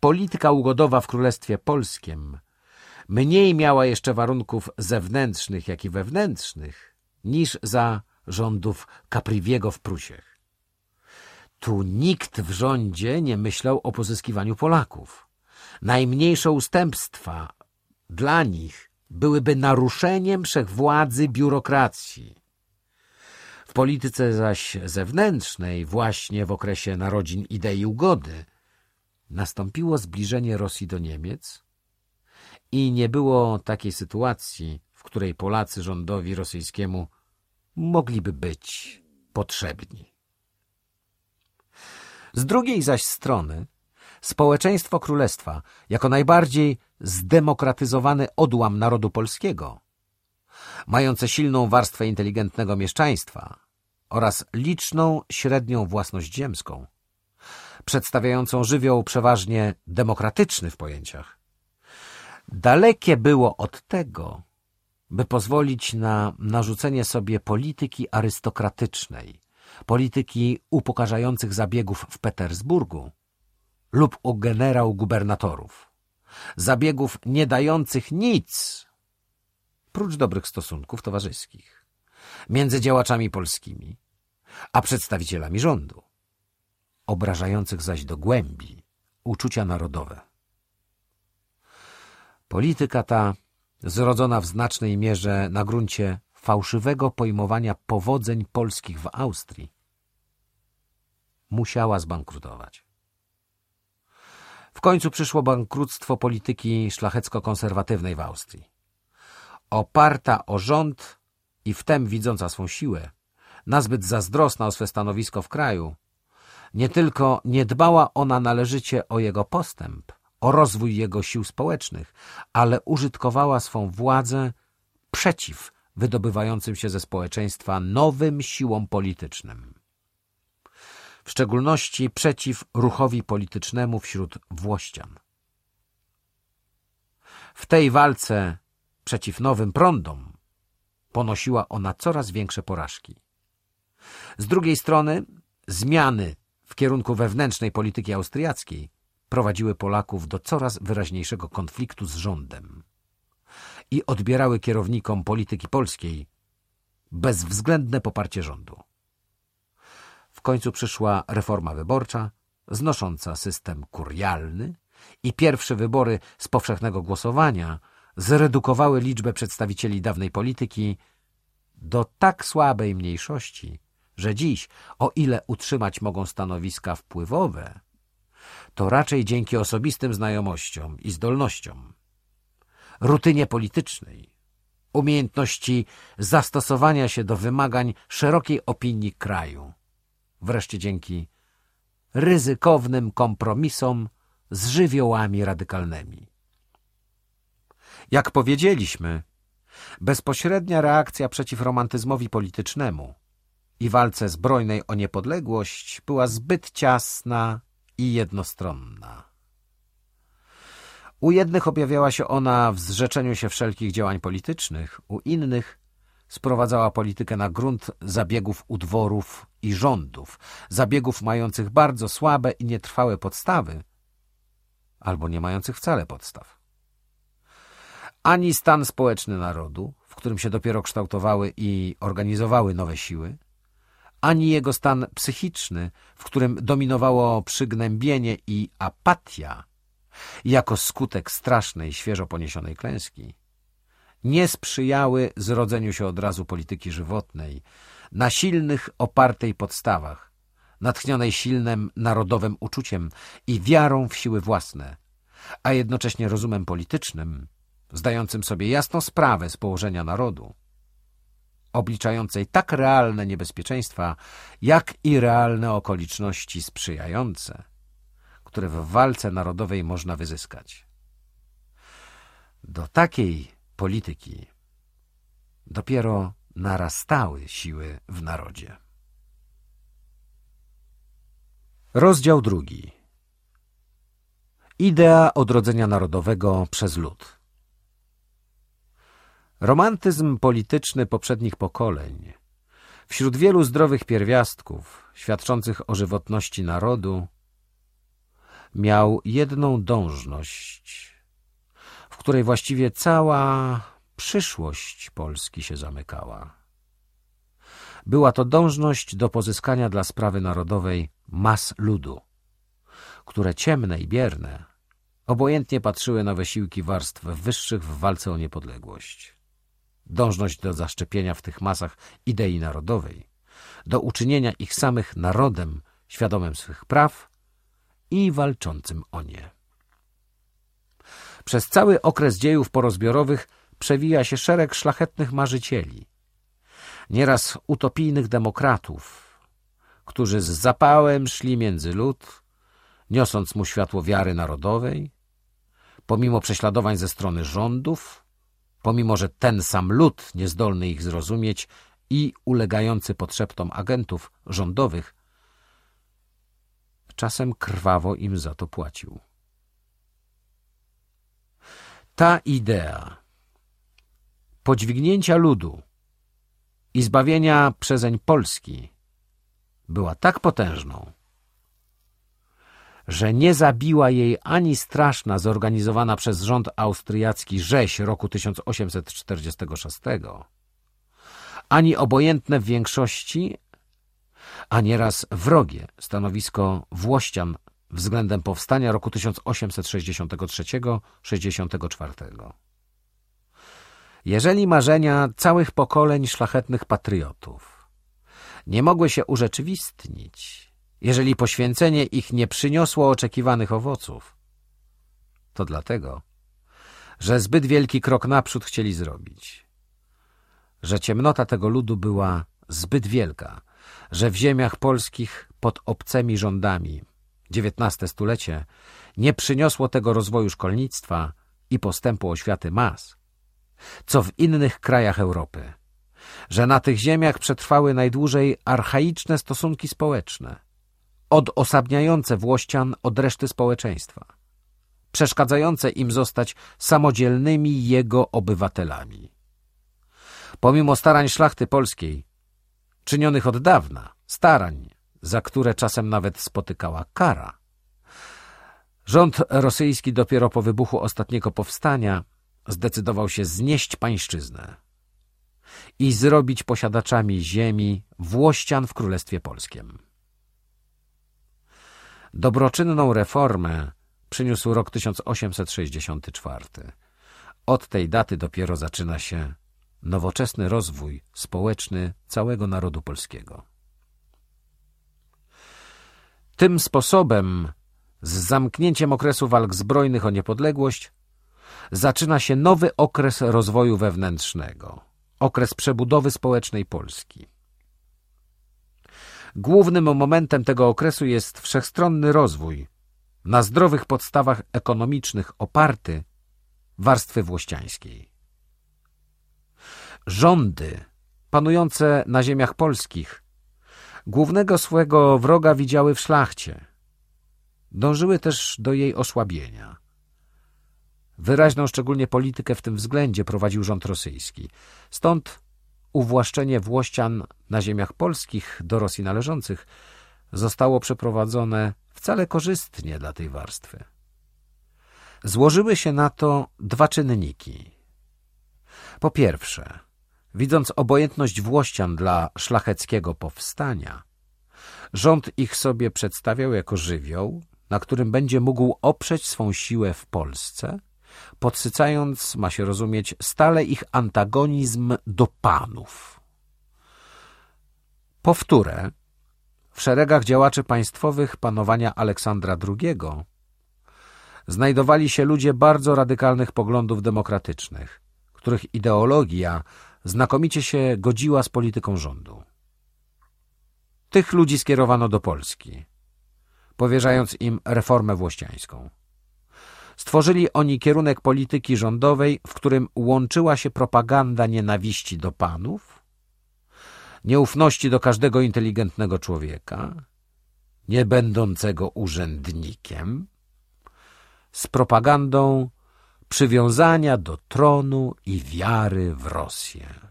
polityka ugodowa w Królestwie Polskim mniej miała jeszcze warunków zewnętrznych, jak i wewnętrznych, niż za rządów Capriviego w Prusiach. Tu nikt w rządzie nie myślał o pozyskiwaniu Polaków. Najmniejsze ustępstwa dla nich byłyby naruszeniem wszechwładzy biurokracji. W polityce zaś zewnętrznej, właśnie w okresie narodzin idei ugody, nastąpiło zbliżenie Rosji do Niemiec i nie było takiej sytuacji, w której Polacy rządowi rosyjskiemu mogliby być potrzebni. Z drugiej zaś strony społeczeństwo królestwa, jako najbardziej zdemokratyzowany odłam narodu polskiego, mające silną warstwę inteligentnego mieszczaństwa oraz liczną średnią własność ziemską, przedstawiającą żywioł przeważnie demokratyczny w pojęciach, dalekie było od tego, by pozwolić na narzucenie sobie polityki arystokratycznej, polityki upokarzających zabiegów w Petersburgu lub u generał gubernatorów, zabiegów nie dających nic, prócz dobrych stosunków towarzyskich, między działaczami polskimi a przedstawicielami rządu, obrażających zaś do głębi uczucia narodowe. Polityka ta, zrodzona w znacznej mierze na gruncie fałszywego pojmowania powodzeń polskich w Austrii, musiała zbankrutować. W końcu przyszło bankructwo polityki szlachecko-konserwatywnej w Austrii. Oparta o rząd i wtem widząca swą siłę, nazbyt zazdrosna o swe stanowisko w kraju, nie tylko nie dbała ona należycie o jego postęp, o rozwój jego sił społecznych, ale użytkowała swą władzę przeciw wydobywającym się ze społeczeństwa nowym siłom politycznym. W szczególności przeciw ruchowi politycznemu wśród Włościan. W tej walce przeciw nowym prądom ponosiła ona coraz większe porażki. Z drugiej strony zmiany w kierunku wewnętrznej polityki austriackiej prowadziły Polaków do coraz wyraźniejszego konfliktu z rządem i odbierały kierownikom polityki polskiej bezwzględne poparcie rządu. W końcu przyszła reforma wyborcza, znosząca system kurialny i pierwsze wybory z powszechnego głosowania zredukowały liczbę przedstawicieli dawnej polityki do tak słabej mniejszości, że dziś, o ile utrzymać mogą stanowiska wpływowe, to raczej dzięki osobistym znajomościom i zdolnościom, rutynie politycznej, umiejętności zastosowania się do wymagań szerokiej opinii kraju, wreszcie dzięki ryzykownym kompromisom z żywiołami radykalnymi. Jak powiedzieliśmy, bezpośrednia reakcja przeciw romantyzmowi politycznemu i walce zbrojnej o niepodległość była zbyt ciasna i jednostronna. U jednych objawiała się ona w zrzeczeniu się wszelkich działań politycznych, u innych sprowadzała politykę na grunt zabiegów udworów i rządów, zabiegów mających bardzo słabe i nietrwałe podstawy, albo nie mających wcale podstaw. Ani stan społeczny narodu, w którym się dopiero kształtowały i organizowały nowe siły, ani jego stan psychiczny, w którym dominowało przygnębienie i apatia, jako skutek strasznej, świeżo poniesionej klęski, nie sprzyjały zrodzeniu się od razu polityki żywotnej, na silnych, opartej podstawach, natchnionej silnym narodowym uczuciem i wiarą w siły własne, a jednocześnie rozumem politycznym, zdającym sobie jasną sprawę z położenia narodu, obliczającej tak realne niebezpieczeństwa, jak i realne okoliczności sprzyjające, które w walce narodowej można wyzyskać. Do takiej polityki dopiero narastały siły w narodzie. Rozdział drugi Idea odrodzenia narodowego przez lud Romantyzm polityczny poprzednich pokoleń wśród wielu zdrowych pierwiastków świadczących o żywotności narodu miał jedną dążność, w której właściwie cała przyszłość Polski się zamykała. Była to dążność do pozyskania dla sprawy narodowej mas ludu, które ciemne i bierne obojętnie patrzyły na wysiłki warstw wyższych w walce o niepodległość. Dążność do zaszczepienia w tych masach idei narodowej, do uczynienia ich samych narodem świadomym swych praw i walczącym o nie. Przez cały okres dziejów porozbiorowych przewija się szereg szlachetnych marzycieli, nieraz utopijnych demokratów, którzy z zapałem szli między lud, niosąc mu światło wiary narodowej, pomimo prześladowań ze strony rządów, pomimo że ten sam lud, niezdolny ich zrozumieć i ulegający podszeptom agentów rządowych, czasem krwawo im za to płacił. Ta idea podźwignięcia ludu i zbawienia przezeń Polski była tak potężną, że nie zabiła jej ani straszna zorganizowana przez rząd austriacki rzeź roku 1846, ani obojętne w większości, a nieraz wrogie stanowisko Włościan względem powstania roku 1863-64. Jeżeli marzenia całych pokoleń szlachetnych patriotów nie mogły się urzeczywistnić, jeżeli poświęcenie ich nie przyniosło oczekiwanych owoców, to dlatego, że zbyt wielki krok naprzód chcieli zrobić, że ciemnota tego ludu była zbyt wielka, że w ziemiach polskich pod obcymi rządami XIX stulecie nie przyniosło tego rozwoju szkolnictwa i postępu oświaty mas, co w innych krajach Europy, że na tych ziemiach przetrwały najdłużej archaiczne stosunki społeczne, odosobniające Włościan od reszty społeczeństwa, przeszkadzające im zostać samodzielnymi jego obywatelami. Pomimo starań szlachty polskiej, czynionych od dawna, starań, za które czasem nawet spotykała kara, rząd rosyjski dopiero po wybuchu ostatniego powstania zdecydował się znieść pańszczyznę i zrobić posiadaczami ziemi Włościan w Królestwie Polskim. Dobroczynną reformę przyniósł rok 1864. Od tej daty dopiero zaczyna się nowoczesny rozwój społeczny całego narodu polskiego. Tym sposobem, z zamknięciem okresu walk zbrojnych o niepodległość, zaczyna się nowy okres rozwoju wewnętrznego, okres przebudowy społecznej Polski. Głównym momentem tego okresu jest wszechstronny rozwój, na zdrowych podstawach ekonomicznych oparty warstwy włościańskiej. Rządy panujące na ziemiach polskich głównego swego wroga widziały w szlachcie. Dążyły też do jej osłabienia. Wyraźną szczególnie politykę w tym względzie prowadził rząd rosyjski. Stąd uwłaszczenie Włościan na ziemiach polskich do Rosji należących zostało przeprowadzone wcale korzystnie dla tej warstwy. Złożyły się na to dwa czynniki. Po pierwsze, widząc obojętność Włościan dla szlacheckiego powstania, rząd ich sobie przedstawiał jako żywioł, na którym będzie mógł oprzeć swą siłę w Polsce podsycając, ma się rozumieć, stale ich antagonizm do panów. Powtórę, w szeregach działaczy państwowych panowania Aleksandra II znajdowali się ludzie bardzo radykalnych poglądów demokratycznych, których ideologia znakomicie się godziła z polityką rządu. Tych ludzi skierowano do Polski, powierzając im reformę włościańską. Stworzyli oni kierunek polityki rządowej, w którym łączyła się propaganda nienawiści do panów, nieufności do każdego inteligentnego człowieka, nie będącego urzędnikiem, z propagandą przywiązania do tronu i wiary w Rosję.